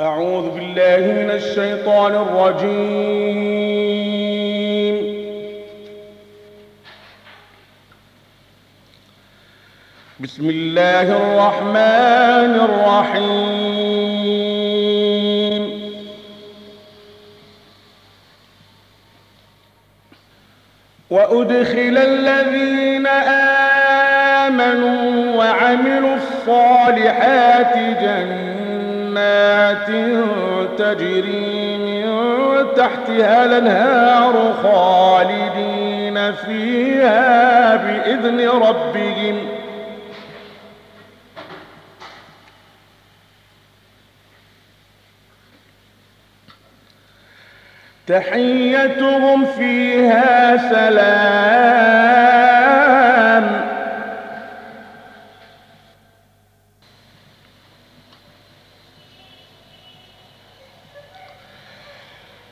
أعوذ بالله من الشيطان الرجيم. بسم الله الرحمن الرحيم. وأدخل الذين آمنوا وعملوا الصالحات جنات تجري من تحتها الأنهار خالدين فيها بإذن ربهم. تحيتهم فيها سلام.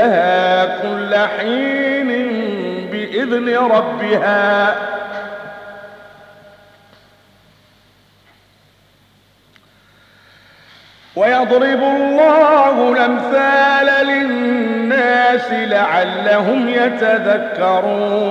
أكلها كل حين بإذن ربها. ويضرب الله الأمثال للناس لعلهم يتذكرون.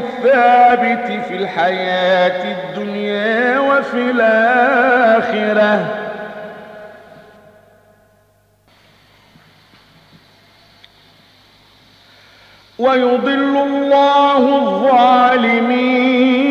الثابت في الحياة الدنيا وفي الآخرة. ويضل الله الظالمين.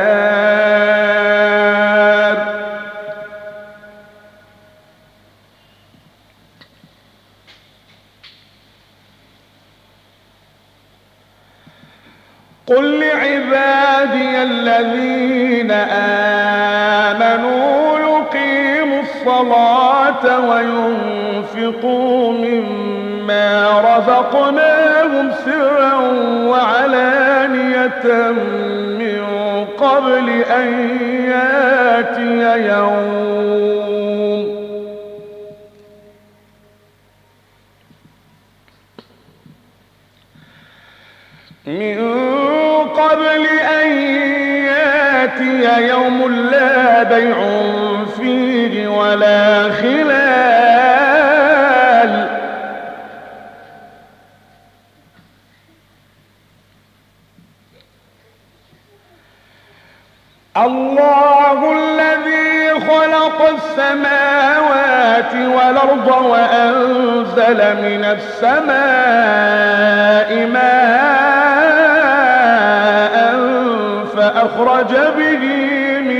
الصلاة وينفقوا مما رزقناهم سرا وعلانية من قبل أن يأتي يوم. من قبل أن يأتي يوم لا بيع فيه ولا خلال. الله الذي خلق السماوات والأرض وأنزل من السماء ماء فأخرج به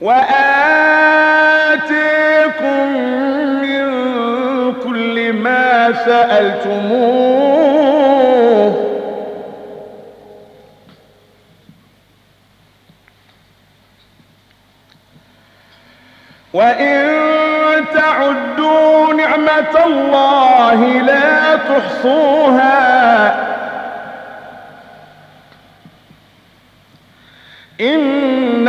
وآتيكم من كل ما سألتموه. وإن تعدوا نعمة الله لا تحصوها. إن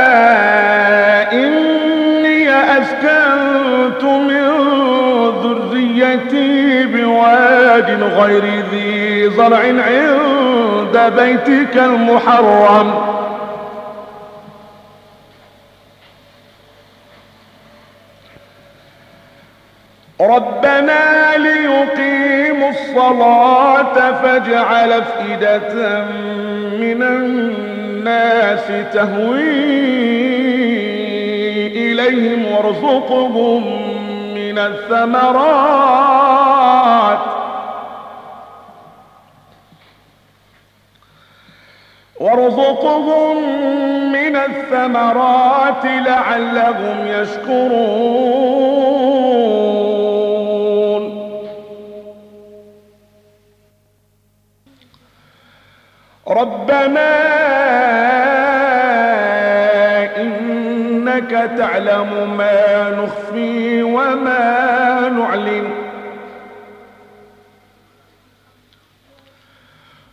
زرع عند بيتك المحرم. ربنا ليقيموا الصلاة فاجعل أفئدة من الناس تهوي إليهم وارزقهم من الثمرات. وارزقهم من الثمرات لعلهم يشكرون. ربنا إنك تعلم ما نخفي وما نعلن.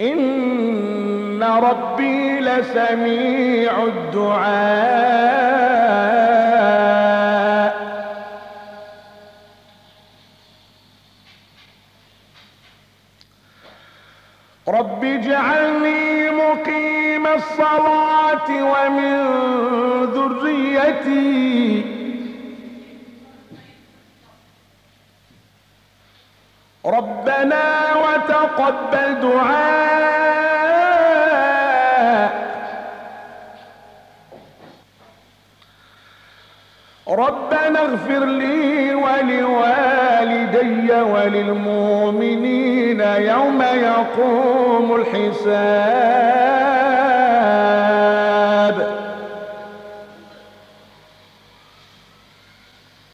إن ربي لسميع الدعاء. رب اجعلني مقيم الصلاة ومن ذريتي ربنا وتقبل دعاء ربنا اغفر لي ولوالدي وللمؤمنين يوم يقوم الحساب.